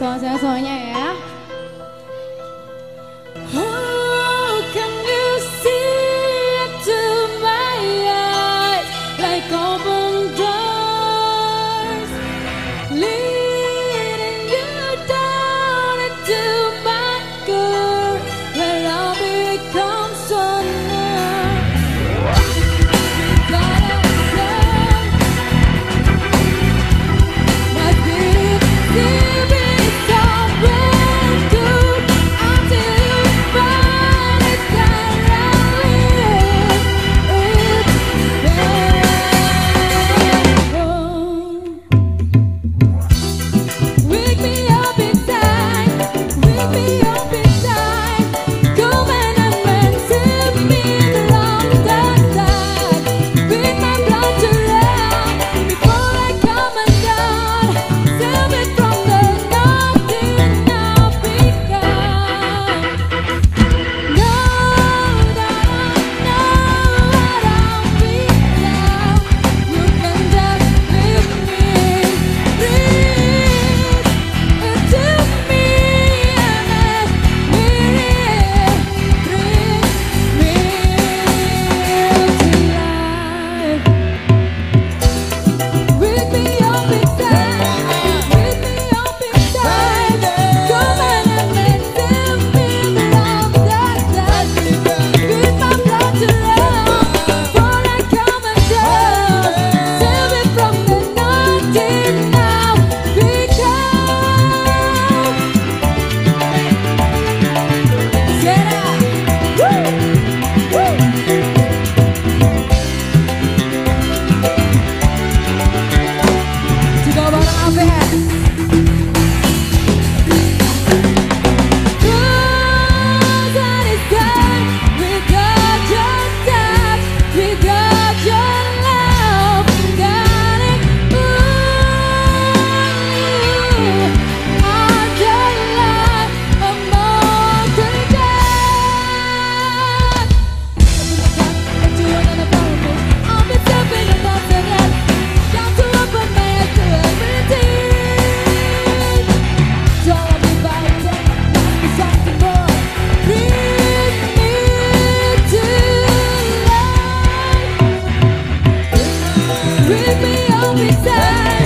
suasanya ya Oh can you see it my eyes Like open doors eu quiser.